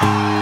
I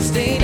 stay